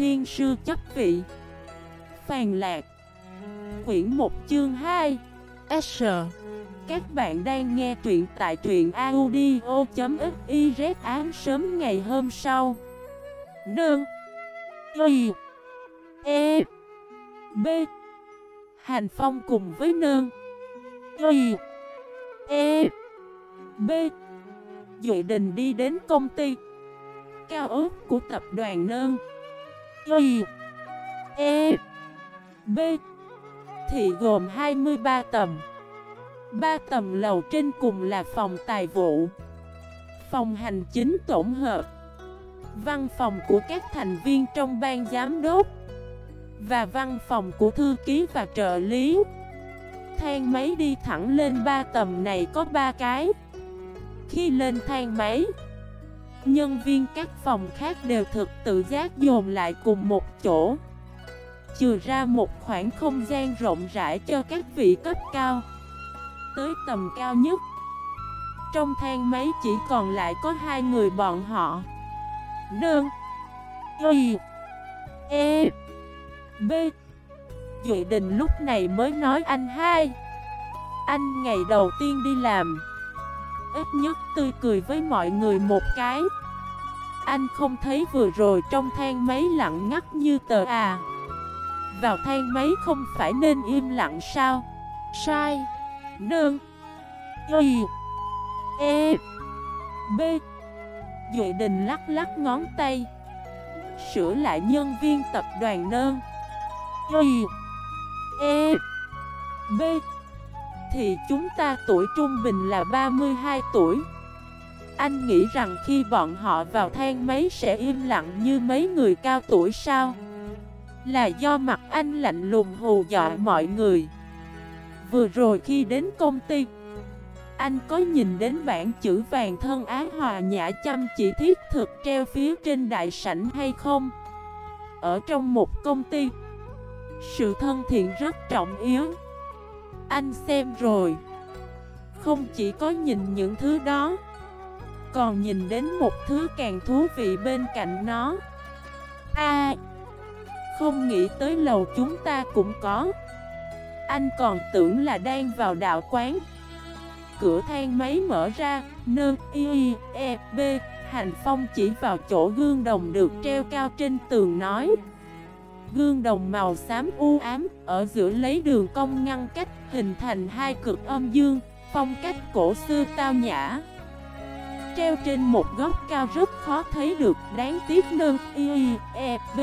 thiên sư chấp vị. Phàn lạc. Quyển 1 chương 2 S. Các bạn đang nghe truyện tại truyện audio.xyz án sớm ngày hôm sau. Nương. Y. E. B. Hành Phong cùng với nương. Y. E. B. Dội Đình đi đến công ty. Cao ước của tập đoàn nương. Y E B. Thị gồm 23 tầm 3 tầm lầu trên cùng là phòng tài vụ. Phòng hành chính tổng hợp. Văn phòng của các thành viên trong ban giám đốc. Và văn phòng của thư ký và trợ lý. Thang máy đi thẳng lên 3 tầm này có 3 cái. Khi lên thang máy Nhân viên các phòng khác đều thực tự giác dồn lại cùng một chỗ. Chừa ra một khoảng không gian rộng rãi cho các vị cấp cao. Tới tầm cao nhất, Trong thang máy chỉ còn lại có hai người bọn họ. Nương, Y E B. Duệ Đình lúc này mới nói anh hai. Anh ngày đầu tiên đi làm. Ít nhất tươi cười với mọi người một cái. Anh không thấy vừa rồi trong thang máy lặng ngắt như tờ à. Vào thang máy không phải nên im lặng sao? Sai. Nương. Y. E. B. Duệ Đình lắc lắc ngón tay. Sửa lại nhân viên tập đoàn nơn. Y. E. B thì chúng ta tuổi trung bình là 32 tuổi. Anh nghĩ rằng khi bọn họ vào thang máy sẽ im lặng như mấy người cao tuổi sao? Là do mặt anh lạnh lùng hù dọa mọi người. Vừa rồi khi đến công ty, Anh có nhìn đến bảng chữ vàng thân ái hòa nhã chăm chỉ thiết thực treo phía trên đại sảnh hay không? Ở trong một công ty, Sự thân thiện rất trọng yếu anh xem rồi. Không chỉ có nhìn những thứ đó, Còn nhìn đến một thứ càng thú vị bên cạnh nó. A Không nghĩ tới lầu chúng ta cũng có. Anh còn tưởng là đang vào đạo quán. Cửa thang máy mở ra, Nơ, y e b Hành Phong chỉ vào chỗ gương đồng được treo cao trên tường nói. Gương đồng màu xám u ám, Ở giữa lấy đường cong ngăn cách. Hình thành hai cực âm dương Phong cách cổ xưa tao nhã. Treo trên một góc cao rất khó thấy được Đáng tiếc nâng y, e, b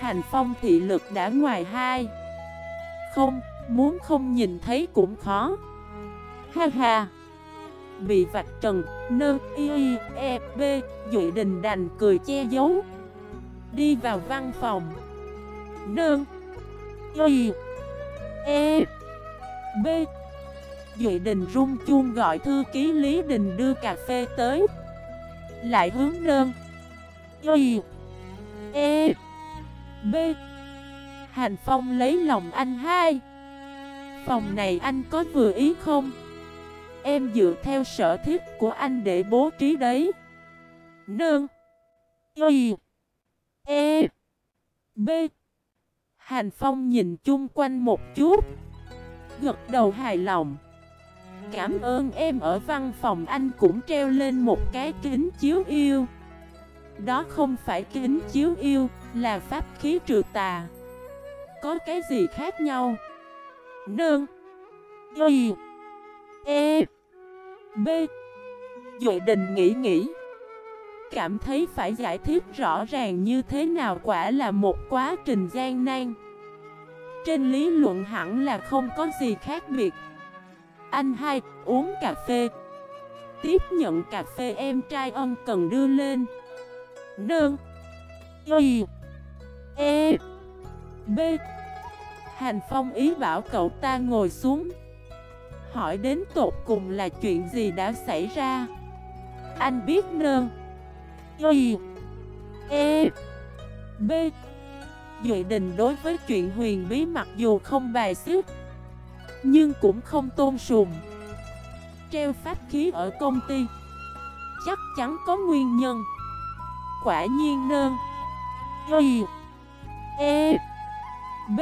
Hành phong thị lực đã ngoài hai. Không, muốn không nhìn thấy cũng khó. Ha ha. Bị vạch trần, nơ y, e, b Dụy đình đành cười che giấu. Đi vào văn phòng. Nương Y E B. Duệ Đình rung chuông gọi thư ký Lý Đình đưa cà phê tới. Lại hướng nương Y. E. B. Hành Phong lấy lòng anh hai. Phòng này anh có vừa ý không? Em dựa theo sở thiết của anh để bố trí đấy. Nương. Y. E. B. Hành Phong nhìn chung quanh một chút. Gật đầu hài lòng. Cảm ơn em ở văn phòng, anh cũng treo lên một cái kính chiếu yêu. Đó không phải kính chiếu yêu, Là pháp khí trừ tà. Có cái gì khác nhau? Nương. Y. E. B. Duệ đình nghĩ nghĩ. Cảm thấy phải giải thích rõ ràng như thế nào quả là một quá trình gian nan. Trên lý luận hẳn là không có gì khác biệt. Anh hai, uống cà phê. Tiếp nhận cà phê em trai ông cần đưa lên. Nương. Y. E. B. Hành Phong ý bảo cậu ta ngồi xuống. Hỏi đến tột cùng là chuyện gì đã xảy ra. Anh biết nương. Y. E. B. Duệ Đình đối với chuyện huyền bí mặc dù không bài xước Nhưng cũng không tôn sùng. Treo pháp khí ở công ty, Chắc chắn có nguyên nhân. Quả nhiên nơn. Y E B.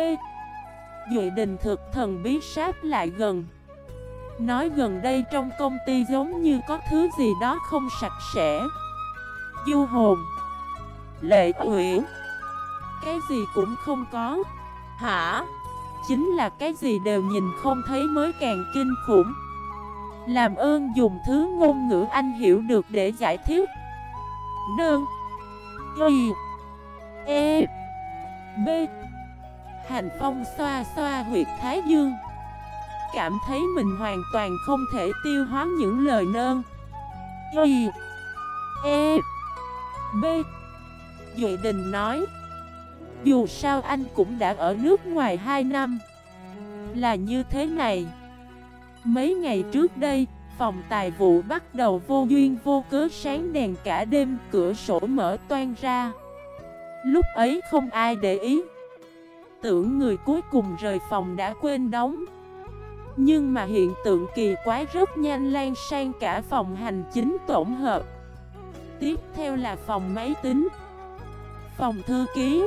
Duệ đình thực thần bí sát lại gần. Nói gần đây trong công ty giống như có thứ gì đó không sạch sẽ. Du hồn, Lệ uyển. Cái gì cũng không có. Hả? Chính là cái gì đều nhìn không thấy mới càng kinh khủng. Làm ơn dùng thứ ngôn ngữ anh hiểu được để giải thích. Nương. Y. E. B. Hành Phong xoa xoa huyệt Thái Dương. Cảm thấy mình hoàn toàn không thể tiêu hóa những lời nơn. Y. E. B. Duệ Đình nói dù sao anh cũng đã ở nước ngoài 2 năm. Là như thế này. Mấy ngày trước đây, Phòng tài vụ bắt đầu vô duyên vô cớ sáng đèn cả đêm, Cửa sổ mở toan ra. Lúc ấy không ai để ý. Tưởng người cuối cùng rời phòng đã quên đóng. Nhưng mà hiện tượng kỳ quái rất nhanh lan sang cả phòng hành chính tổng hợp. Tiếp theo là phòng máy tính. Phòng thư ký.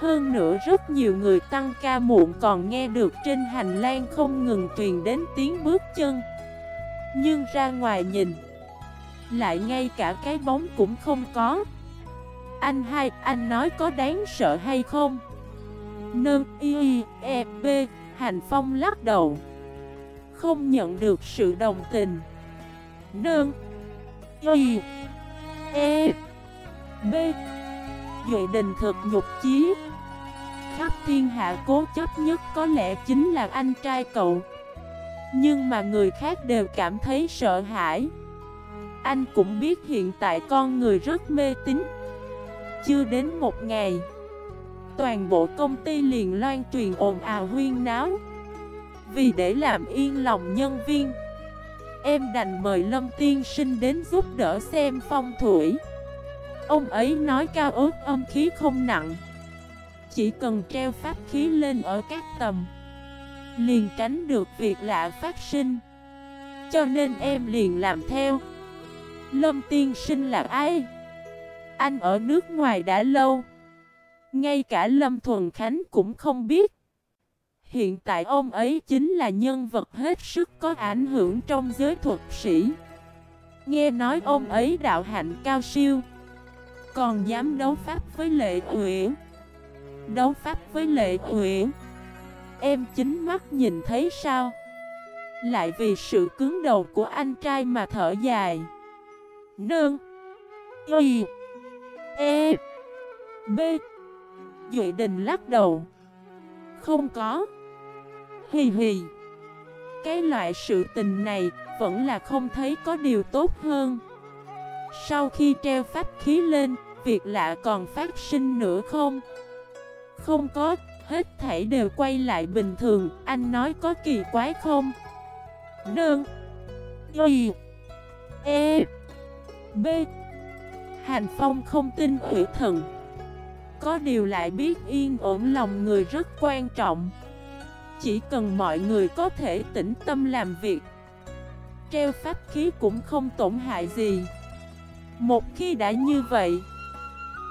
Hơn nữa rất nhiều người tăng ca muộn còn nghe được trên hành lang không ngừng truyền đến tiếng bước chân. Nhưng ra ngoài nhìn Lại ngay cả cái bóng cũng không có. Anh hai, anh nói có đáng sợ hay không? Nâng y e b Hành Phong lắc đầu. Không nhận được sự đồng tình. Nâng y E B. Duệ đình thực nhục chí. Khắp thiên hạ cố chấp nhất có lẽ chính là anh trai cậu. Nhưng mà người khác đều cảm thấy sợ hãi. Anh cũng biết hiện tại con người rất mê tín. Chưa đến một ngày, Toàn bộ công ty liền loan truyền ồn ào huyên náo. Vì để làm yên lòng nhân viên, Em đành mời Lâm Tiên Sinh đến giúp đỡ xem phong thủy. Ông ấy nói cao ớt âm khí không nặng Chỉ cần treo pháp khí lên ở các tầm Liền tránh được việc lạ phát sinh Cho nên em liền làm theo Lâm Tiên Sinh là ai? Anh ở nước ngoài đã lâu ngay cả Lâm Thuần Khánh cũng không biết. Hiện tại ông ấy chính là nhân vật hết sức có ảnh hưởng trong giới thuật sĩ. Nghe nói ông ấy đạo hạnh cao siêu. Còn dám đấu pháp với Lệ Uyển. Đấu pháp với Lệ Uyển. Em chính mắt nhìn thấy sao? Lại vì sự cứng đầu của anh trai mà thở dài. Nương. Y. E. B. Duệ Đình lắc đầu Không có Hì hì Cái loại sự tình này Vẫn là không thấy có điều tốt hơn sau khi treo pháp khí lên, Việc lạ còn phát sinh nữa không? Không có, Hết thảy đều quay lại bình thường, Anh nói có kỳ quái không? Đơn Y. E. B. Hành Phong không tin ủy thần. Có điều lại biết yên ổn lòng người rất quan trọng. Chỉ cần mọi người có thể tĩnh tâm làm việc, Treo pháp khí cũng không tổn hại gì. Một khi đã như vậy,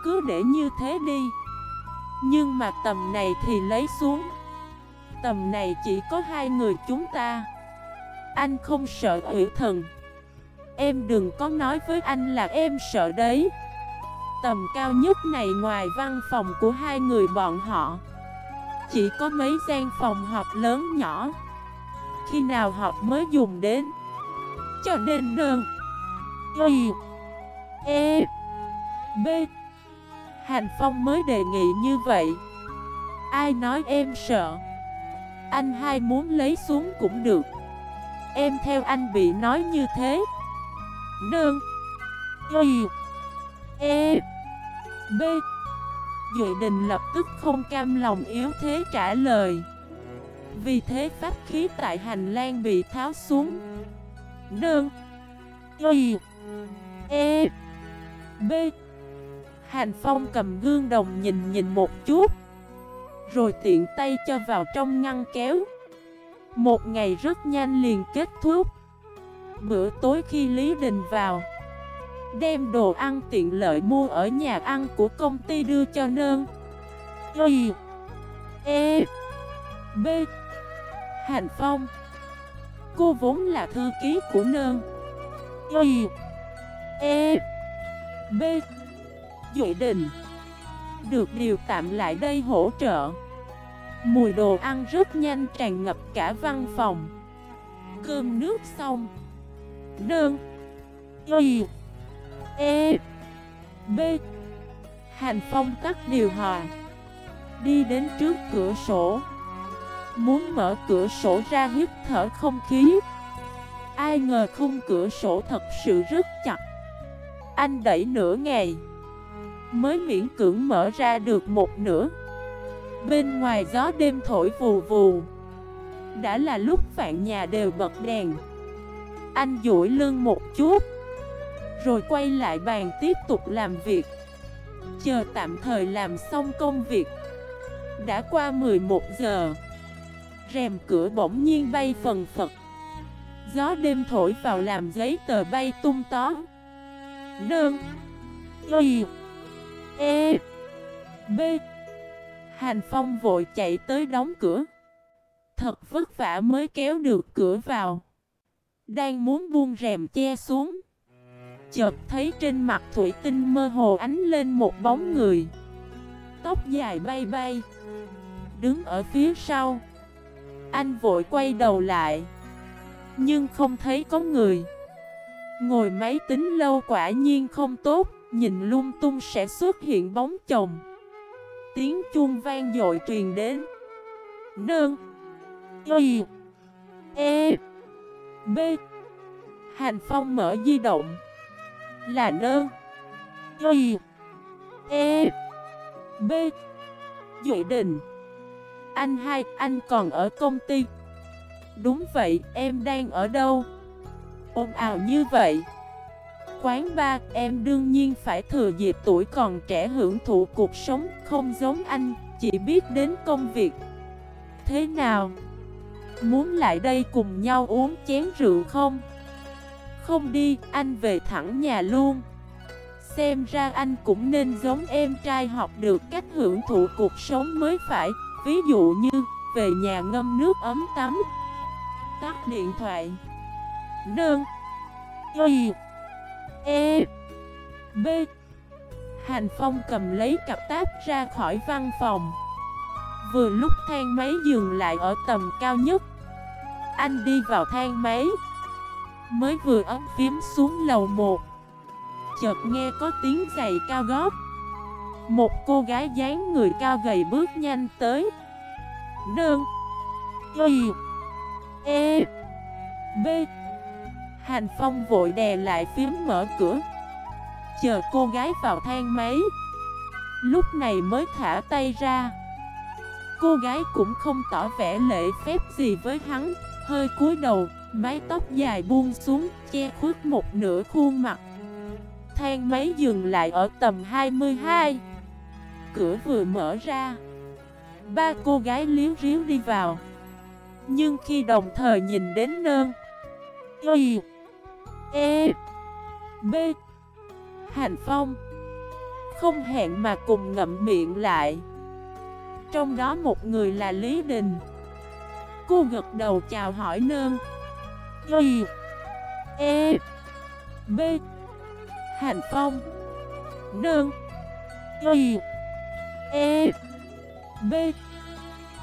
Cứ để như thế đi. Nhưng mà tầm này thì lấy xuống. Tầm này chỉ có hai người chúng ta. Anh không sợ ủy thần. Em đừng có nói với anh là em sợ đấy. Tầm cao nhất này ngoài văn phòng của hai người bọn họ, Chỉ có mấy gian phòng họp lớn nhỏ. Khi nào họp mới dùng đến? Cho nên đơn. Y E B. Hành Phong mới đề nghị như vậy. Ai nói em sợ? Anh hai muốn lấy xuống cũng được. Em theo anh bị nói như thế. Nương, Y. E. B. Duệ đình lập tức không cam lòng yếu thế trả lời. Vì thế pháp khí tại hành lang bị tháo xuống. Nương, Y. E. B. Hành Phong cầm gương đồng nhìn nhìn một chút, Rồi tiện tay cho vào trong ngăn kéo. Một ngày rất nhanh liền kết thúc. Bữa tối khi Lý Đình vào, Đem đồ ăn tiện lợi mua ở nhà ăn của công ty đưa cho nơn. Y E B. Hành Phong, Cô vốn là thư ký của nơn. Y E B. Duệ Đình Được điều tạm lại đây hỗ trợ. Mùi đồ ăn rất nhanh tràn ngập cả văn phòng. Cơm nước xong. Đơn Y. E. B. Hành Phong tắt điều hòa. Đi đến trước cửa sổ. Muốn mở cửa sổ ra hít thở không khí. Ai ngờ khung cửa sổ thật sự rất chặt. Anh đẩy nửa ngày. Mới miễn cưỡng mở ra được một nửa. Bên ngoài gió đêm thổi vù vù. Đã là lúc vạn nhà đều bật đèn. Anh duỗi lưng một chút. Rồi quay lại bàn tiếp tục làm việc. Chờ tạm thời làm xong công việc. Đã qua 11 giờ. Rèm cửa bỗng nhiên bay phần phật. Gió đêm thổi vào làm giấy tờ bay tung tó Đơn Y E. B. Hành Phong vội chạy tới đóng cửa. Thật vất vả mới kéo được cửa vào. Đang muốn buông rèm che xuống. Chợt thấy trên mặt thủy tinh mơ hồ ánh lên một bóng người. Tóc dài bay bay. Đứng ở phía sau. Anh vội quay đầu lại. Nhưng không thấy có người. Ngồi máy tính lâu quả nhiên không tốt Nhìn lung tung sẽ xuất hiện bóng chồng. Tiếng chuông vang dội truyền đến. Nương Y E B. Hành Phong mở di động. Là nương Y E B. Duệ Đình Anh hai, anh còn ở công ty. Đúng vậy, em đang ở đâu? Ôm ào như vậy Quán ba, em đương nhiên phải thừa dịp tuổi còn trẻ hưởng thụ cuộc sống Không giống anh, chỉ biết đến công việc Thế nào? Muốn lại đây cùng nhau uống chén rượu không? Không đi, anh về thẳng nhà luôn Xem ra anh cũng nên giống em trai học được cách hưởng thụ cuộc sống mới phải Ví dụ như, về nhà ngâm nước ấm tắm Tắt điện thoại Đơn Y. E. B. Hành Phong cầm lấy cặp táp ra khỏi văn phòng. Vừa lúc thang máy dừng lại ở tầm cao nhất. Anh đi vào thang máy. Mới vừa ấm phím xuống lầu 1 Chợt nghe có tiếng giày cao gót. Một cô gái dáng người cao gầy bước nhanh tới. Nương. Y. E. B. Hành Phong vội đè lại phím mở cửa. Chờ cô gái vào thang máy. Lúc này mới thả tay ra. Cô gái cũng không tỏ vẻ lễ phép gì với hắn Hơi cúi đầu, mái tóc dài buông xuống Che khuất một nửa khuôn mặt. Thang máy dừng lại ở tầm 22 Cửa vừa mở ra. Ba cô gái liếu riếu đi vào. Nhưng khi đồng thời nhìn đến nơn Y E B. Hành Phong. Không hẹn mà cùng ngậm miệng lại. Trong đó một người là Lý Đình. Cô gật đầu chào hỏi nơn Y E B. Hành Phong. Nơn Y E B.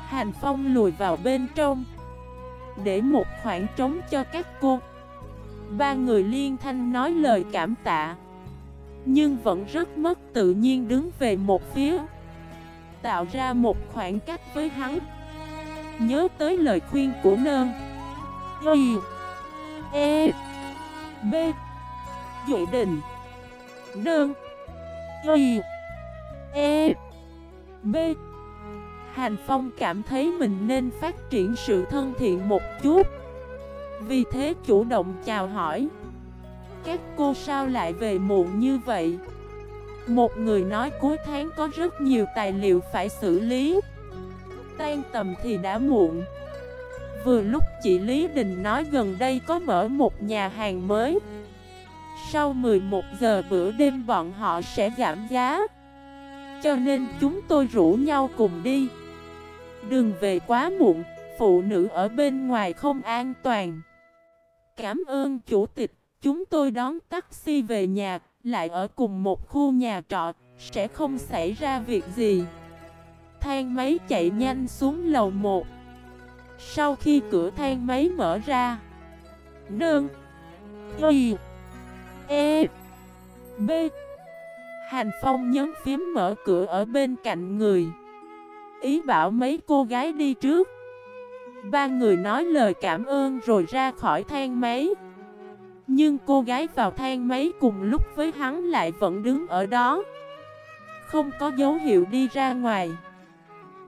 Hành Phong lùi vào bên trong, Để một khoảng trống cho các cô. Ba người liên thanh nói lời cảm tạ. Nhưng vẫn rất mất tự nhiên đứng về một phía. Tạo ra một khoảng cách với hắn. Nhớ tới lời khuyên của nơn Y E B, Duệ Đình. Nơn Y E B. Hành Phong cảm thấy mình nên phát triển sự thân thiện một chút vì thế chủ động chào hỏi. Các cô sao lại về muộn như vậy? Một người nói cuối tháng có rất nhiều tài liệu phải xử lý. Tan tầm thì đã muộn. Vừa lúc chị Lý Đình nói gần đây có mở một nhà hàng mới. Sau 11 giờ bữa đêm bọn họ sẽ giảm giá. Cho nên chúng tôi rủ nhau cùng đi. Đừng về quá muộn, Phụ nữ ở bên ngoài không an toàn. Cảm ơn chủ tịch, Chúng tôi đón taxi về nhà, Lại ở cùng một khu nhà trọ, Sẽ không xảy ra việc gì. Thang máy chạy nhanh xuống lầu 1 Sau khi cửa thang máy mở ra, Nương, Y E B, Hành Phong nhấn phím mở cửa ở bên cạnh người. Ý bảo mấy cô gái đi trước. Ba người nói lời cảm ơn rồi ra khỏi thang máy. Nhưng cô gái vào thang máy cùng lúc với hắn lại vẫn đứng ở đó. Không có dấu hiệu đi ra ngoài.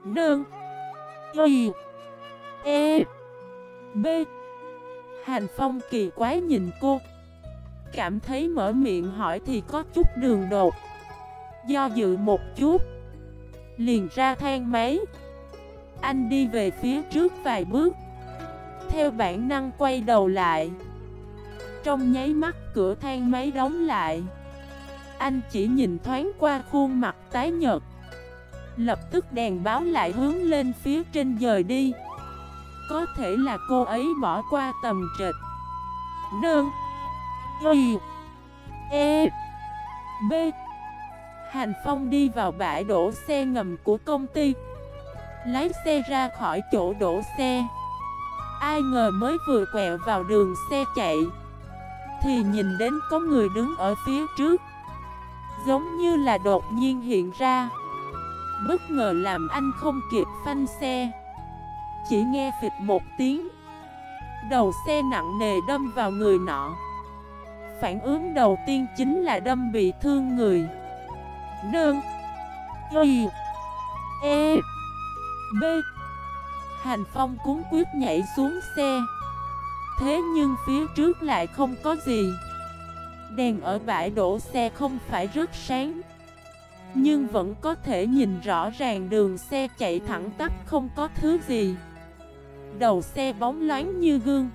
Nương. Y. E. B. Hành Phong kỳ quái nhìn cô. Cảm thấy mở miệng hỏi thì có chút đường đột. Do dự một chút. Liền ra thang máy. Anh đi về phía trước vài bước. Theo bản năng quay đầu lại. Trong nháy mắt, cửa thang máy đóng lại. Anh chỉ nhìn thoáng qua khuôn mặt tái nhợt. Lập tức đèn báo lại hướng lên phía trên dời đi. Có thể là cô ấy bỏ qua tầm trịch. Nương Y. E. B. Hành Phong đi vào bãi đổ xe ngầm của công ty. Lái xe ra khỏi chỗ đổ xe. Ai ngờ mới vừa quẹo vào đường xe chạy. Thì nhìn đến có người đứng ở phía trước. Giống như là đột nhiên hiện ra. Bất ngờ làm anh không kịp phanh xe. Chỉ nghe phịch một tiếng. Đầu xe nặng nề đâm vào người nọ. Phản ứng đầu tiên chính là đâm bị thương người. Nương Y. E. B. Hành Phong cuốn quyết nhảy xuống xe. Thế nhưng phía trước lại không có gì. Đèn ở bãi đổ xe không phải rất sáng, Nhưng vẫn có thể nhìn rõ ràng đường xe chạy thẳng tắp không có thứ gì. Đầu xe bóng loáng như gương,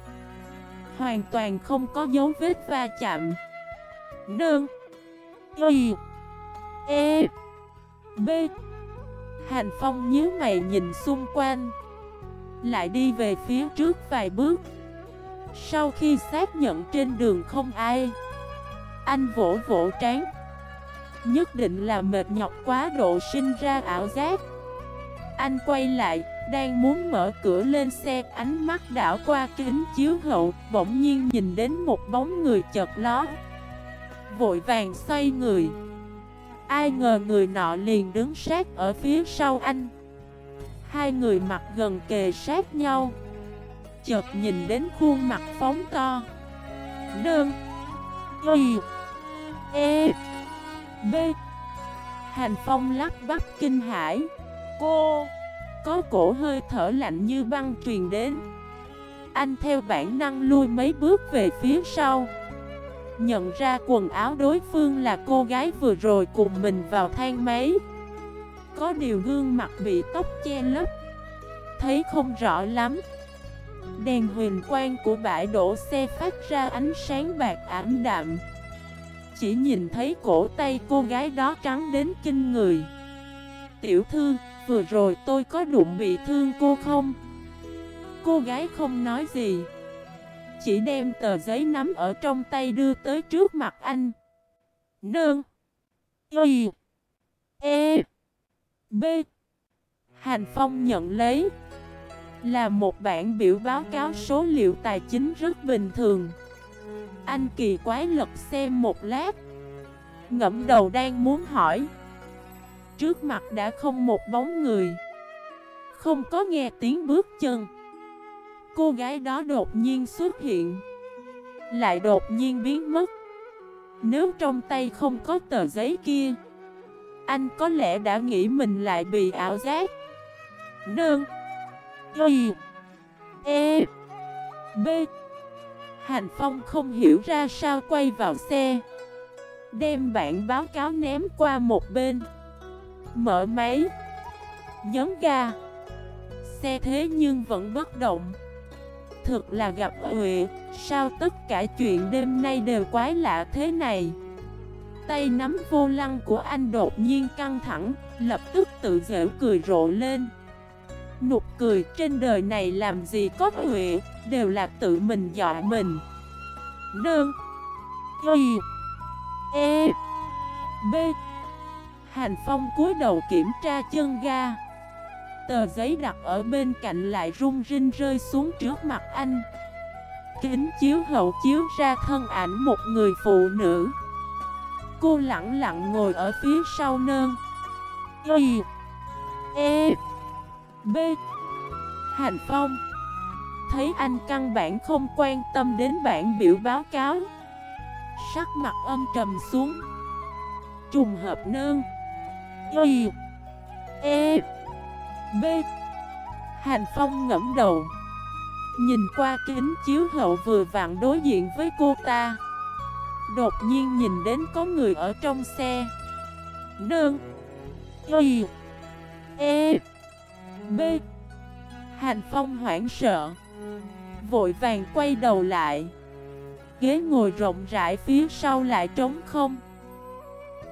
Hoàn toàn không có dấu vết va chạm. Nương, Y E B. Hành Phong nhíu mày nhìn xung quanh. Lại đi về phía trước vài bước. Sau khi xác nhận trên đường không ai, Anh vỗ vỗ trán. Nhất định là mệt nhọc quá độ sinh ra ảo giác. Anh quay lại, Đang muốn mở cửa lên xe, Ánh mắt đảo qua kính chiếu hậu, Bỗng nhiên nhìn đến một bóng người chợt ló Vội vàng xoay người. Ai ngờ người nọ liền đứng sát ở phía sau anh. Hai người mặt gần kề sát nhau. Chợt nhìn đến khuôn mặt phóng to. Đơn. Y. E. B. Hành Phong lắc bắp kinh hải Cô. Có cổ hơi thở lạnh như băng truyền đến. Anh theo bản năng lui mấy bước về phía sau. Nhận ra quần áo đối phương là cô gái vừa rồi cùng mình vào thang máy. Có điều gương mặt bị tóc che lấp Thấy không rõ lắm. Đèn huyền quang của bãi đổ xe phát ra ánh sáng bạc ảm đạm. Chỉ nhìn thấy cổ tay cô gái đó trắng đến kinh người. Tiểu thư, vừa rồi tôi có đụng bị thương cô không? Cô gái không nói gì chỉ đem tờ giấy nắm ở trong tay đưa tới trước mặt anh. Nương. Y. E. B. Hành Phong nhận lấy. Là một bản biểu báo cáo số liệu tài chính rất bình thường. Anh kỳ quái lật xem một lát. Ngẫm đầu đang muốn hỏi. Trước mặt đã không một bóng người. Không có nghe tiếng bước chân cô gái đó đột nhiên xuất hiện. Lại đột nhiên biến mất. Nếu trong tay không có tờ giấy kia, Anh có lẽ đã nghĩ mình lại bị ảo giác. Đơn. Y. E. B. Hành Phong không hiểu ra sao quay vào xe. Đem bản báo cáo ném qua một bên. Mở máy. Nhấn ga. Xe thế nhưng vẫn bất động thực là gặp Huệ Sao tất cả chuyện đêm nay đều quái lạ thế này? Tay nắm vô lăng của anh đột nhiên căng thẳng, lập tức tự dễu cười rộ lên. Nụ cười trên đời này làm gì có huệ, đều là tự mình dọa mình. Đơn Y. E. B. Hành Phong cúi đầu kiểm tra chân ga. Tờ giấy đặt ở bên cạnh lại rung rinh rơi xuống trước mặt anh. Kính chiếu hậu chiếu ra thân ảnh một người phụ nữ. Cô lặng lặng ngồi ở phía sau nơn. Y E B. Hành Phong. Thấy anh căn bản không quan tâm đến bản biểu báo cáo. Sắc mặt âm trầm xuống. Trùng hợp nơn. Y E B. Hành Phong ngẫm đầu. Nhìn qua kính chiếu hậu vừa vặn đối diện với cô ta. Đột nhiên nhìn đến có người ở trong xe. Nương. Y. E. B. Hành Phong hoảng sợ. Vội vàng quay đầu lại. Ghế ngồi rộng rãi phía sau lại trống không.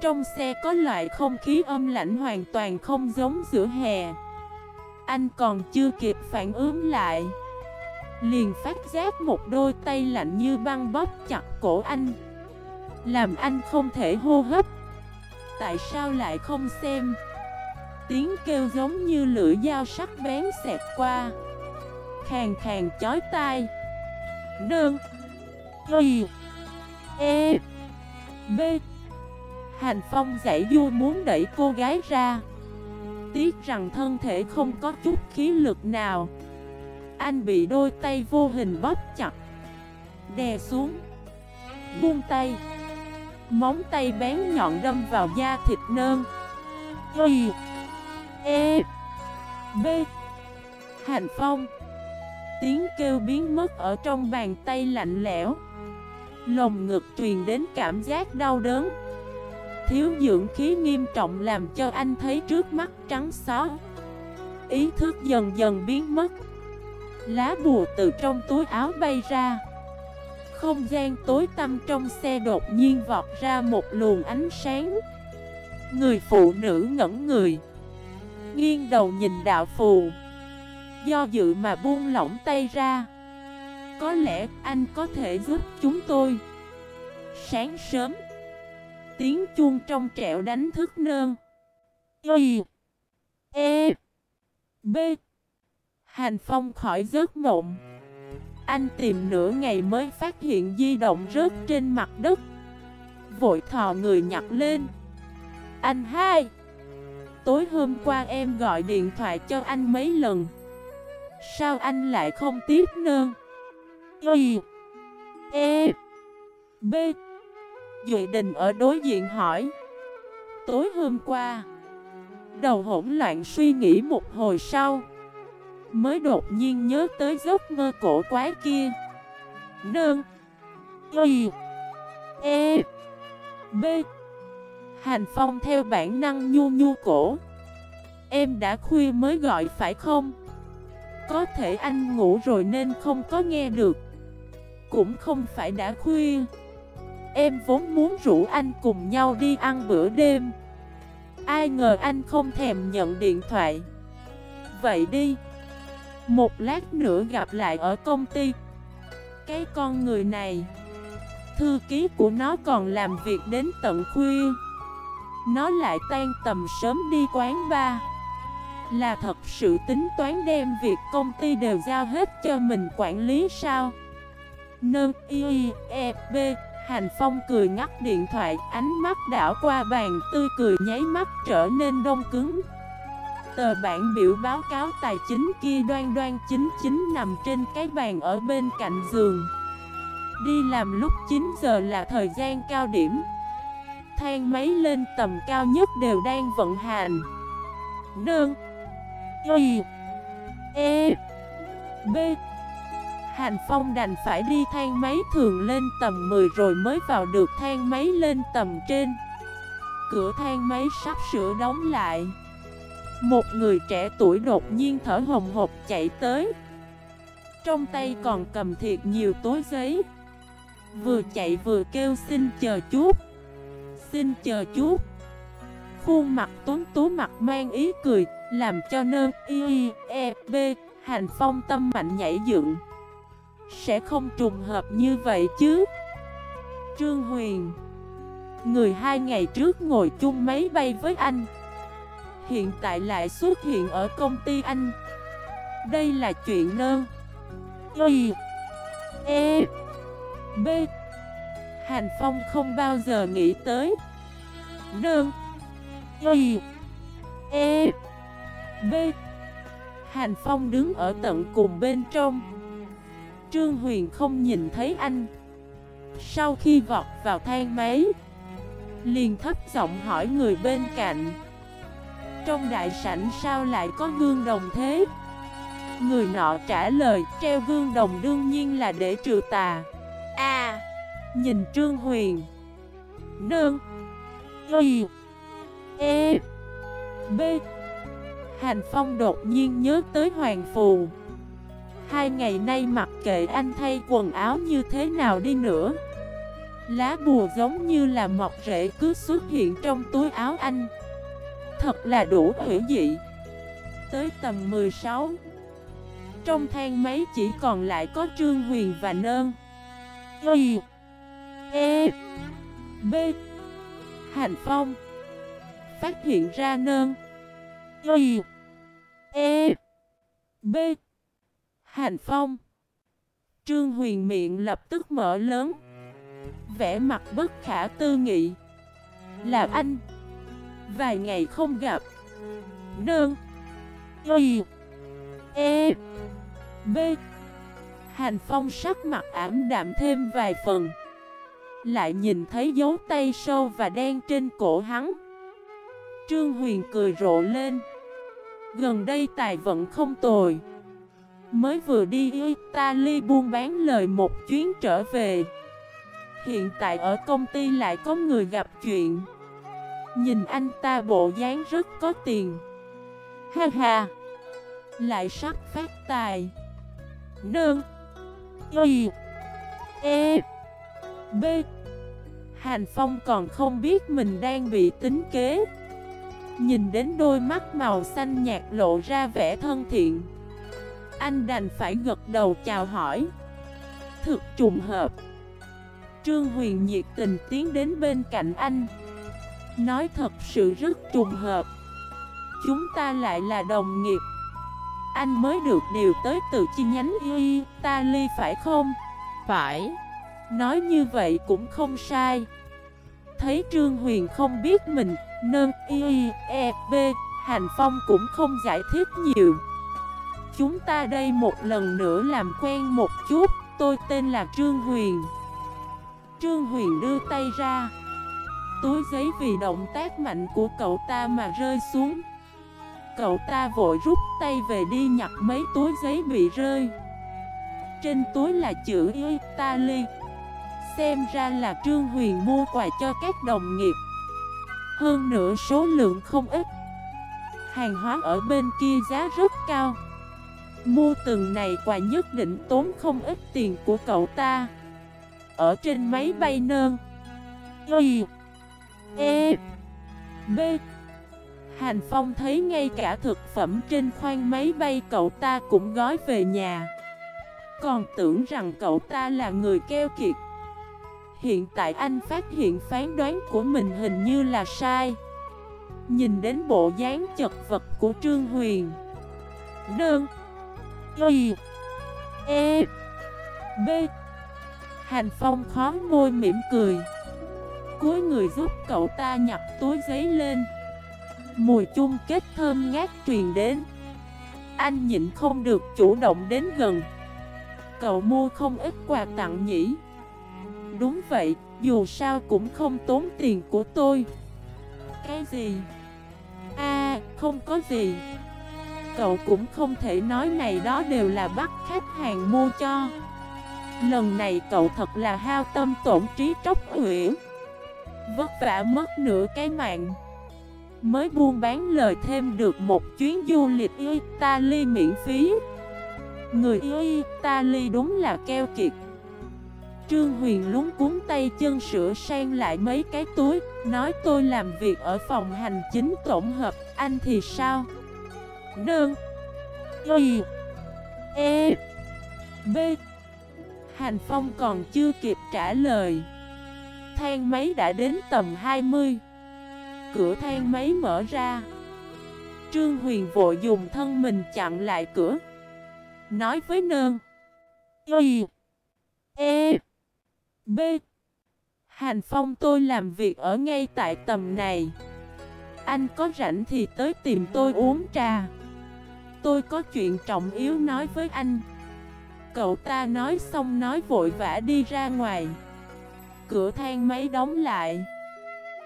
Trong xe có loại không khí âm lạnh hoàn toàn không giống giữa hè. Anh còn chưa kịp phản ứng lại. Liền phát giác một đôi tay lạnh như băng bóp chặt cổ anh. Làm anh không thể hô hấp. Tại sao lại không xem? Tiếng kêu giống như lưỡi dao sắc bén xẹt qua. Khàng khàng chói tai. Đơn. Y. E. B. Hành Phong giải vui muốn đẩy cô gái ra. Tiếc rằng thân thể không có chút khí lực nào. Anh bị đôi tay vô hình bóp chặt, Đè xuống, Buông tay. Móng tay bén nhọn đâm vào da thịt nơn. Y E B. Hành Phong. Tiếng kêu biến mất ở trong bàn tay lạnh lẽo. Lồng ngực truyền đến cảm giác đau đớn. Thiếu dưỡng khí nghiêm trọng làm cho anh thấy trước mắt trắng xóa. Ý thức dần dần biến mất. Lá bùa từ trong túi áo bay ra. Không gian tối tăm trong xe đột nhiên vọt ra một luồng ánh sáng. Người phụ nữ ngẩn người, Nghiêng đầu nhìn đạo phù. Do dự mà buông lỏng tay ra. Có lẽ anh có thể giúp chúng tôi. Sáng sớm Tiếng chuông trong trẻo đánh thức nơn. Y E B. Hành Phong khỏi giấc mộng. Anh tìm nửa ngày mới phát hiện di động rớt trên mặt đất. Vội thò người nhặt lên. Anh hai, Tối hôm qua em gọi điện thoại cho anh mấy lần. Sao anh lại không tiếp nơn? Y E B. Duệ Đình ở đối diện hỏi. Tối hôm qua, Đầu hỗn loạn suy nghĩ một hồi sau, Mới đột nhiên nhớ tới giấc mơ cổ quái kia. Nương Y E B. Hành Phong theo bản năng nhu nhu cổ. Em đã khuya mới gọi phải không? Có thể anh ngủ rồi nên không có nghe được. Cũng không phải đã khuya. Em vốn muốn rủ anh cùng nhau đi ăn bữa đêm. Ai ngờ anh không thèm nhận điện thoại. Vậy đi. Một lát nữa gặp lại ở công ty. Cái con người này, Thư ký của nó còn làm việc đến tận khuya. Nó lại tan tầm sớm đi quán bar. Là thật sự tính toán đem việc công ty đều giao hết cho mình quản lý sao? Nâng y e b Hành Phong cười ngắt điện thoại, ánh mắt đảo qua bàn, tươi cười nháy mắt trở nên đông cứng. Tờ bản biểu báo cáo tài chính kia đoan đoan chính chính nằm trên cái bàn ở bên cạnh giường. Đi làm lúc 9 giờ là thời gian cao điểm. Thang máy lên tầm cao nhất đều đang vận hành. Nương, Y E B Hành Phong đành phải đi thang máy thường lên tầm 10 rồi mới vào được thang máy lên tầm trên. Cửa thang máy sắp sửa đóng lại. Một người trẻ tuổi đột nhiên thở hồng hộc chạy tới. Trong tay còn cầm thiệt nhiều tối giấy. Vừa chạy vừa kêu, xin chờ chút. Xin chờ chút. Khuôn mặt tuấn tú mặt mang ý cười, Làm cho nơ, y e b Hành phong tâm mạnh nhảy dựng. Sẽ không trùng hợp như vậy chứ? Trương Huyền, Người hai ngày trước ngồi chung máy bay với anh, Hiện tại lại xuất hiện ở công ty anh. Đây là chuyện nơ. Y E B. Hành Phong không bao giờ nghĩ tới. Nơ. Y E B. Hành Phong đứng ở tận cùng bên trong. Trương Huyền không nhìn thấy anh. Sau khi vọt vào thang máy, Liền thấp giọng hỏi người bên cạnh, Trong đại sảnh sao lại có gương đồng thế? Người nọ trả lời, treo gương đồng đương nhiên là để trừ tà. A, Nhìn Trương Huyền. Nương. Y. E. B. Hành Phong đột nhiên nhớ tới Hoàng Phù. Hai ngày nay mặc kệ anh thay quần áo như thế nào đi nữa. Lá bùa giống như là mọc rễ cứ xuất hiện trong túi áo anh. Thật là đủ hữu dị. Tới tầm 16 Trong thang máy chỉ còn lại có Trương Huyền và Nơn. Y E B. Hành Phong. Phát hiện ra Nơn. Y E B. Hành Phong. Trương Huyền miệng lập tức mở lớn. Vẽ mặt bất khả tư nghị. Là anh. Vài ngày không gặp. Nương. Y. E. B. Hành Phong sắc mặt ảm đạm thêm vài phần. Lại nhìn thấy dấu tay sâu và đen trên cổ hắn. Trương Huyền cười rộ lên. Gần đây tài vận không tồi. Mới vừa đi Italy buôn bán lời một chuyến trở về. Hiện tại ở công ty lại có người gặp chuyện. Nhìn anh ta bộ dáng rất có tiền. Ha ha. Lại sắp phát tài. Nương. Y. E. B. Hành Phong còn không biết mình đang bị tính kế. Nhìn đến đôi mắt màu xanh nhạt lộ ra vẻ thân thiện. Anh đành phải gật đầu chào hỏi. Thực trùng hợp. Trương Huyền nhiệt tình tiến đến bên cạnh anh. Nói thật sự rất trùng hợp. Chúng ta lại là đồng nghiệp. Anh mới được điều tới từ chi nhánh Y Italy phải không? Phải. Nói như vậy cũng không sai. Thấy Trương Huyền không biết mình Nâng Y E B Hành Phong cũng không giải thích nhiều Chúng ta đây một lần nữa làm quen một chút. Tôi tên là Trương Huyền. Trương Huyền đưa tay ra. Túi giấy vì động tác mạnh của cậu ta mà rơi xuống. Cậu ta vội rút tay về đi nhặt mấy túi giấy bị rơi. Trên túi là chữ Italy Xem ra là Trương Huyền mua quà cho các đồng nghiệp. Hơn nữa số lượng không ít. Hàng hóa ở bên kia giá rất cao. Mua từng này quà nhất định tốn không ít tiền của cậu ta. Ở trên máy bay nơn Y E B. Hành Phong thấy ngay cả thực phẩm trên khoang máy bay cậu ta cũng gói về nhà. Còn tưởng rằng cậu ta là người keo kiệt. Hiện tại anh phát hiện phán đoán của mình hình như là sai. Nhìn đến bộ dáng chật vật của Trương Huyền. Đơn Y. E. B. Hành Phong khó môi mỉm cười. Cuối người giúp cậu ta nhặt túi giấy lên. Mùi chung kết thơm ngát truyền đến. Anh nhịn không được chủ động đến gần. Cậu mua không ít quà tặng nhỉ? Đúng vậy, dù sao cũng không tốn tiền của tôi. Cái gì? a không có gì. Cậu cũng không thể nói này đó đều là bắt khách hàng mua cho. Lần này cậu thật là hao tâm tổn trí tróc huyển Vất vả mất nửa cái mạng. Mới buôn bán lời thêm được một chuyến du lịch Italy miễn phí. Người Italy đúng là keo kiệt. Trương Huyền lúng cuốn tay chân sửa sang lại mấy cái túi, Nói tôi làm việc ở phòng hành chính tổng hợp, Anh thì sao? Nương. Y E B. Hành Phong còn chưa kịp trả lời. Thang máy đã đến tầm 20 Cửa thang máy mở ra. Trương Huyền vội dùng thân mình chặn lại cửa. Nói với nơn Y E B. Hành Phong tôi làm việc ở ngay tại tầm này. Anh có rảnh thì tới tìm tôi uống trà. Tôi có chuyện trọng yếu nói với anh. Cậu ta nói xong nói vội vã đi ra ngoài. Cửa thang máy đóng lại.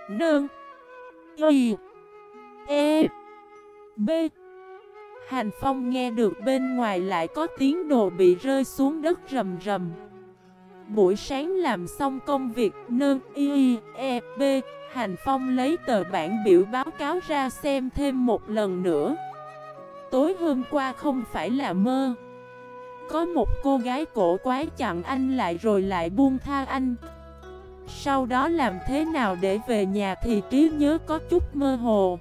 Nương. Y. E. B. Hành Phong nghe được bên ngoài lại có tiếng đồ bị rơi xuống đất rầm rầm. Buổi sáng làm xong công việc, nương y e b. Hành Phong lấy tờ bản biểu báo cáo ra xem thêm một lần nữa. Tối hôm qua không phải là mơ. Có một cô gái cổ quái chặn anh lại rồi lại buông tha anh. Sau đó làm thế nào để về nhà thì trí nhớ có chút mơ hồ.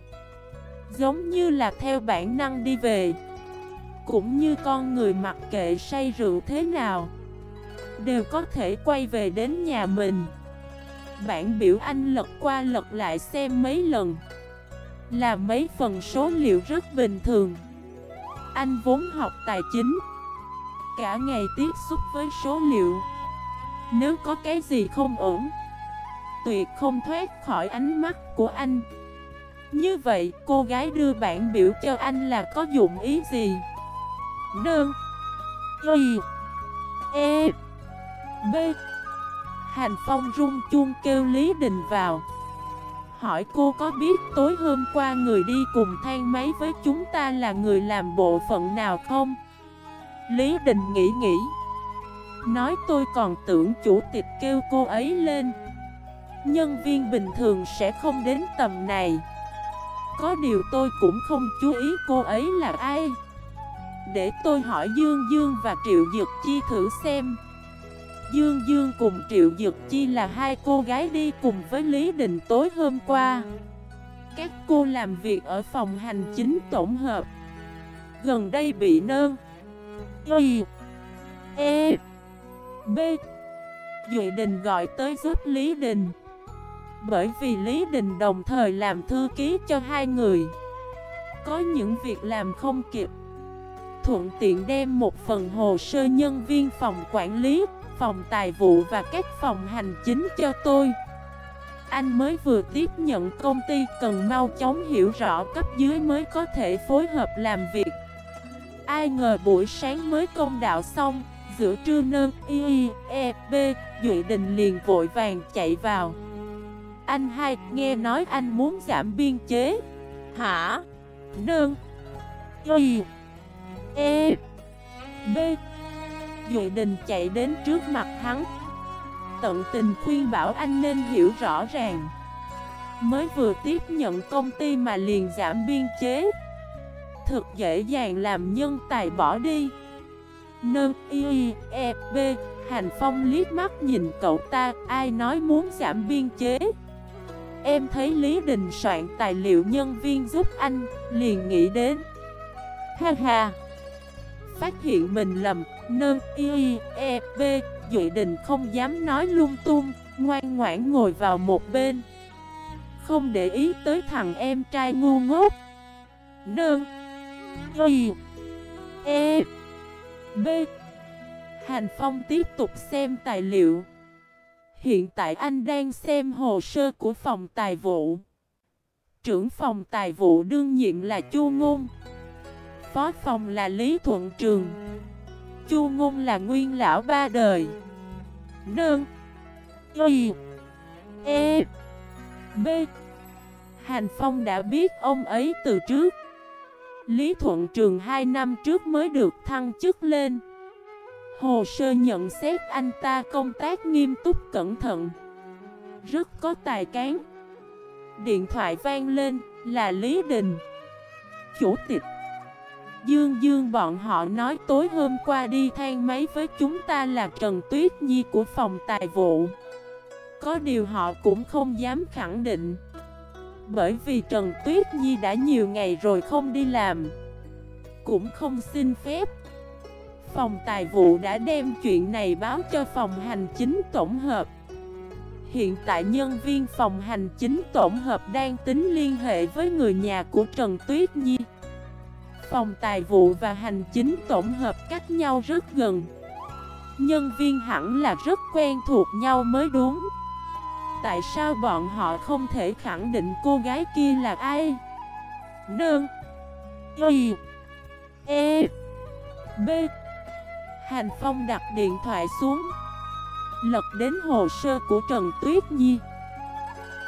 Giống như là theo bản năng đi về. Cũng như con người mặc kệ say rượu thế nào, Đều có thể quay về đến nhà mình. Bản biểu anh lật qua lật lại xem mấy lần. Là mấy phần số liệu rất bình thường. Anh vốn học tài chính. Cả ngày tiếp xúc với số liệu. Nếu có cái gì không ổn, Tuyệt không thoát khỏi ánh mắt của anh. Như vậy, cô gái đưa bản biểu cho anh là có dụng ý gì? Đơn Y. E. B. Hành Phong rung chuông kêu Lý Đình vào. Hỏi cô có biết tối hôm qua người đi cùng thang máy với chúng ta là người làm bộ phận nào không? Lý Đình nghĩ nghĩ. Nói tôi còn tưởng chủ tịch kêu cô ấy lên. Nhân viên bình thường sẽ không đến tầm này. Có điều tôi cũng không chú ý cô ấy là ai. Để tôi hỏi Dương Dương và Triệu Dực Chi thử xem. Dương Dương cùng Triệu Dực Chi là hai cô gái đi cùng với Lý Đình tối hôm qua. Các cô làm việc ở phòng hành chính tổng hợp. Gần đây bị nơn Y. E. B. Duy Đình gọi tới giúp Lý Đình. Bởi vì Lý Đình đồng thời làm thư ký cho hai người. Có những việc làm không kịp. Thuận tiện đem một phần hồ sơ nhân viên phòng quản lý phòng tài vụ và các phòng hành chính cho tôi. Anh mới vừa tiếp nhận công ty cần mau chóng hiểu rõ cấp dưới mới có thể phối hợp làm việc. Ai ngờ buổi sáng mới công đạo xong Giữa trưa nơn y e b Duy Đình liền vội vàng chạy vào. Anh hai nghe nói anh muốn giảm biên chế. Hả? Nơn Y E B Duệ Đình chạy đến trước mặt hắn. Tận tình khuyên bảo anh nên hiểu rõ ràng. Mới vừa tiếp nhận công ty mà liền giảm biên chế. Thực dễ dàng làm nhân tài bỏ đi. Nâng y e b Hành Phong liếc mắt nhìn cậu ta, Ai nói muốn giảm biên chế? Em thấy Lý Đình soạn tài liệu nhân viên giúp anh, Liền nghĩ đến. Ha ha! Phát hiện mình lầm Nơ y e b dự Đình không dám nói lung tung, Ngoan ngoãn ngồi vào một bên. Không để ý tới thằng em trai ngu ngốc. Nơ y e b. Hành Phong tiếp tục xem tài liệu. Hiện tại anh đang xem hồ sơ của phòng tài vụ. Trưởng phòng tài vụ đương nhiệm là Chu Ngôn. Phó phòng là Lý Thuận Trường. Chu Ngôn là nguyên lão ba đời. Nương. Y. E. B. Hành Phong đã biết ông ấy từ trước. Lý Thuận Trường 2 năm trước mới được thăng chức lên. Hồ sơ nhận xét anh ta công tác nghiêm túc cẩn thận. Rất có tài cán. Điện thoại vang lên là Lý Đình, Chủ tịch. Dương Dương bọn họ nói tối hôm qua đi thang máy với chúng ta là Trần Tuyết Nhi của phòng tài vụ. Có điều họ cũng không dám khẳng định. Bởi vì Trần Tuyết Nhi đã nhiều ngày rồi không đi làm. Cũng không xin phép. Phòng tài vụ đã đem chuyện này báo cho phòng hành chính tổng hợp. Hiện tại nhân viên phòng hành chính tổng hợp đang tính liên hệ với người nhà của Trần Tuyết Nhi. Phòng tài vụ và hành chính tổng hợp cách nhau rất gần. Nhân viên hẳn là rất quen thuộc nhau mới đúng. Tại sao bọn họ không thể khẳng định cô gái kia là ai? Nương. Y. E. B. Hành Phong đặt điện thoại xuống. Lật đến hồ sơ của Trần Tuyết Nhi.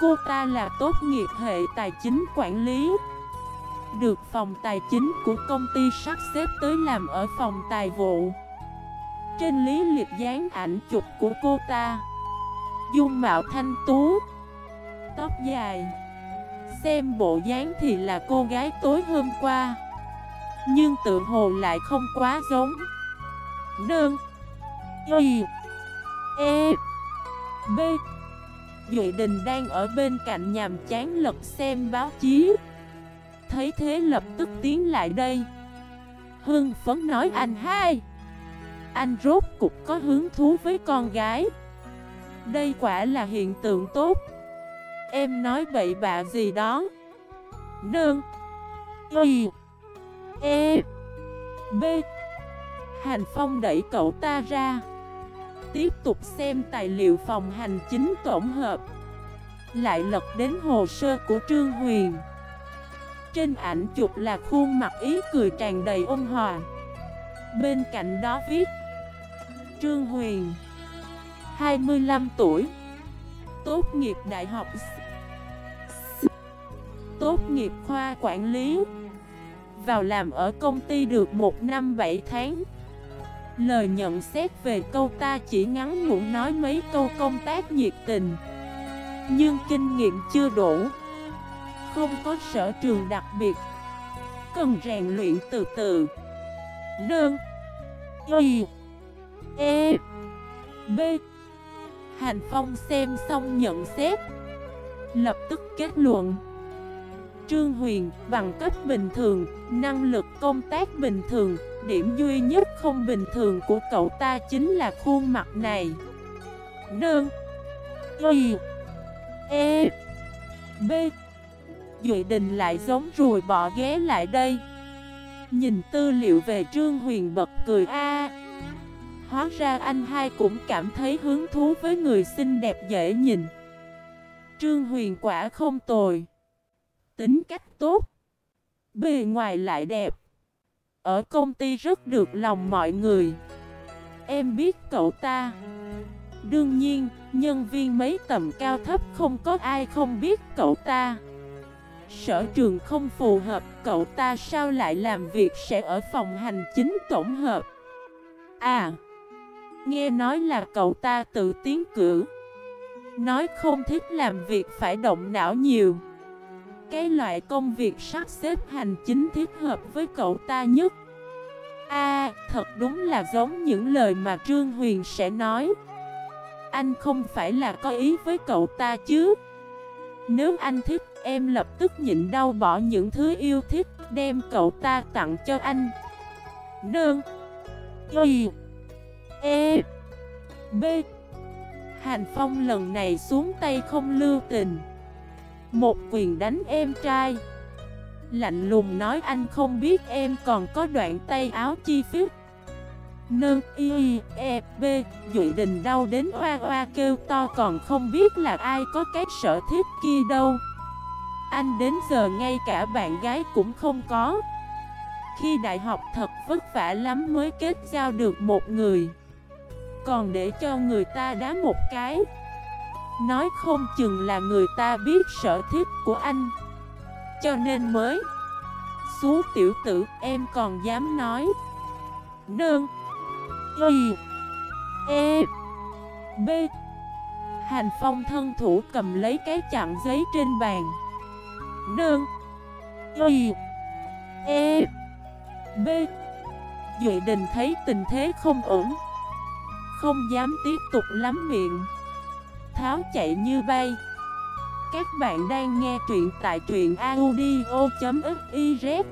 Cô ta là tốt nghiệp hệ tài chính quản lý được phòng tài chính của công ty sắp xếp tới làm ở phòng tài vụ. Trên lý liệt dán ảnh chụp của cô ta, Dung mạo thanh tú, Tóc dài. Xem bộ dáng thì là cô gái tối hôm qua, Nhưng tự hồ lại không quá giống. Đơn Y E B. Duệ Đình đang ở bên cạnh nhàm chán lật xem báo chí thấy thế lập tức tiến lại đây. Hưng phấn nói, anh hai, Anh rốt cục có hứng thú với con gái. Đây quả là hiện tượng tốt. Em nói bậy bạ gì đó. Nương, Y E B. Hành Phong đẩy cậu ta ra. Tiếp tục xem tài liệu phòng hành chính tổng hợp. Lại lật đến hồ sơ của Trương Huyền trên ảnh chụp là khuôn mặt ý cười tràn đầy ôn hòa. Bên cạnh đó viết, Trương Huyền 25 tuổi, Tốt nghiệp đại học Tốt nghiệp khoa quản lý, Vào làm ở công ty được 1 năm 7 tháng. Lời nhận xét về câu ta chỉ ngắn ngủn nói mấy câu công tác nhiệt tình, Nhưng kinh nghiệm chưa đủ không có sở trường đặc biệt. Cần rèn luyện từ từ. Đơn Y. E. B. Hành Phong xem xong nhận xét. Lập tức kết luận. Trương Huyền, bằng cấp bình thường, Năng lực công tác bình thường, Điểm duy nhất không bình thường của cậu ta chính là khuôn mặt này. Đơn Y. E. B. Duệ Đình lại giống rùi bỏ ghé lại đây. Nhìn tư liệu về Trương Huyền bật cười a. Hóa ra anh hai cũng cảm thấy hứng thú với người xinh đẹp dễ nhìn. Trương Huyền quả không tồi. Tính cách tốt. Bề ngoài lại đẹp. Ở công ty rất được lòng mọi người. Em biết cậu ta. Đương nhiên, nhân viên mấy tầm cao thấp không có ai không biết cậu ta. Sở trường không phù hợp, cậu ta sao lại làm việc sẽ ở phòng hành chính tổng hợp? À, nghe nói là cậu ta tự tiến cử. Nói không thích làm việc phải động não nhiều. Cái loại công việc sắp xếp hành chính thích hợp với cậu ta nhất. À, thật đúng là giống những lời mà Trương Huyền sẽ nói. Anh không phải là có ý với cậu ta chứ? Nếu anh thích Em lập tức nhịn đau bỏ những thứ yêu thích, Đem cậu ta tặng cho anh. Nương. Y. E. B. Hàn Phong lần này xuống tay không lưu tình. Một quyền đánh em trai. Lạnh lùng nói anh không biết em còn có đoạn tay áo chi phích Nương. Y. E. B. Dụy đình đau đến oa oa kêu to còn không biết là ai có cái sở thiết kia đâu anh đến giờ ngay cả bạn gái cũng không có. Khi đại học thật vất vả lắm mới kết giao được một người. Còn để cho người ta đá một cái. Nói không chừng là người ta biết sở thích của anh. Cho nên mới. Xú tiểu tử, em còn dám nói. Nương. Y. E. B. Hành phong thân thủ cầm lấy cái chặn giấy trên bàn. Đơn Y. E. B. Duệ Đình thấy tình thế không ổn. Không dám tiếp tục lắm miệng. Tháo chạy như bay. Các bạn đang nghe truyện tại truyện audio.fif